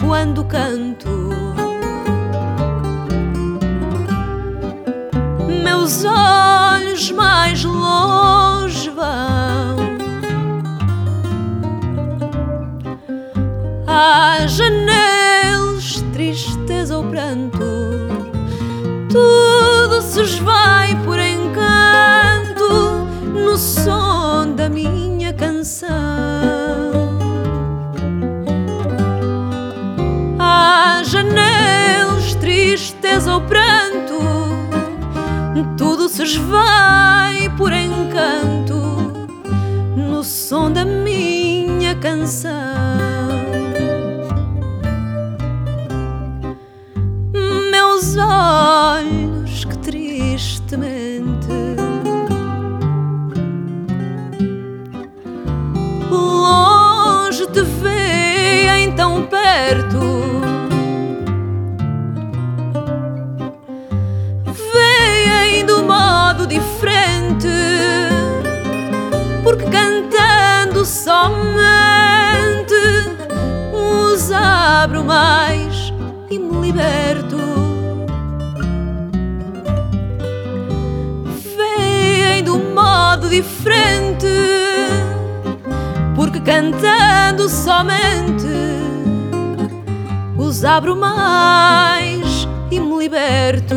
quando canto. Meus olhos mais longe vão às janelas, tristeza ou pranto. Tristeza ou pranto, tudo se esvai por encanto no som da minha canção. Meus olhos que tristemente longe te veem tão perto. Abro mais e me liberto. Veem do modo diferente, porque cantando somente os abro mais e me liberto.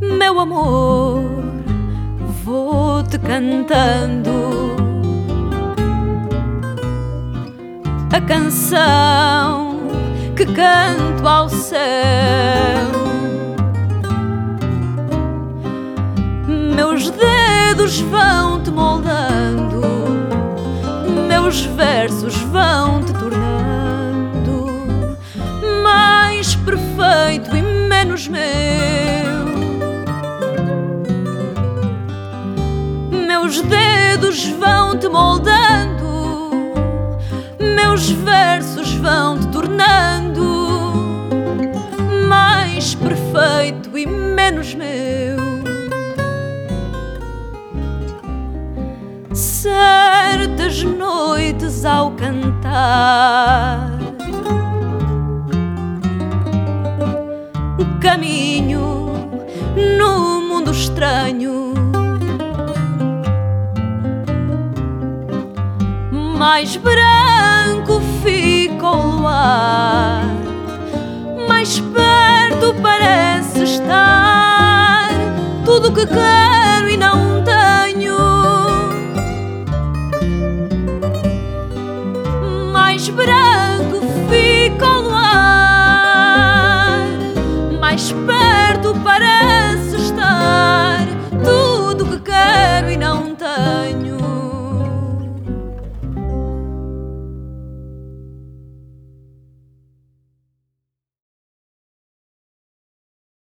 Meu amor, vou-te cantando a canção que canto ao céu. Meus dedos vão te moldando, meus versos vão te tornando mais perfeito e menos meu. Meus dedos vão te moldando, meus versos vão te tornando mais perfeito e menos meu. Certas noites ao cantar, caminho no mundo estranho. Mais branco fica o luar, mais perto parece estar tudo que quero e não tenho. Mais branco fica o luar, mais perto parece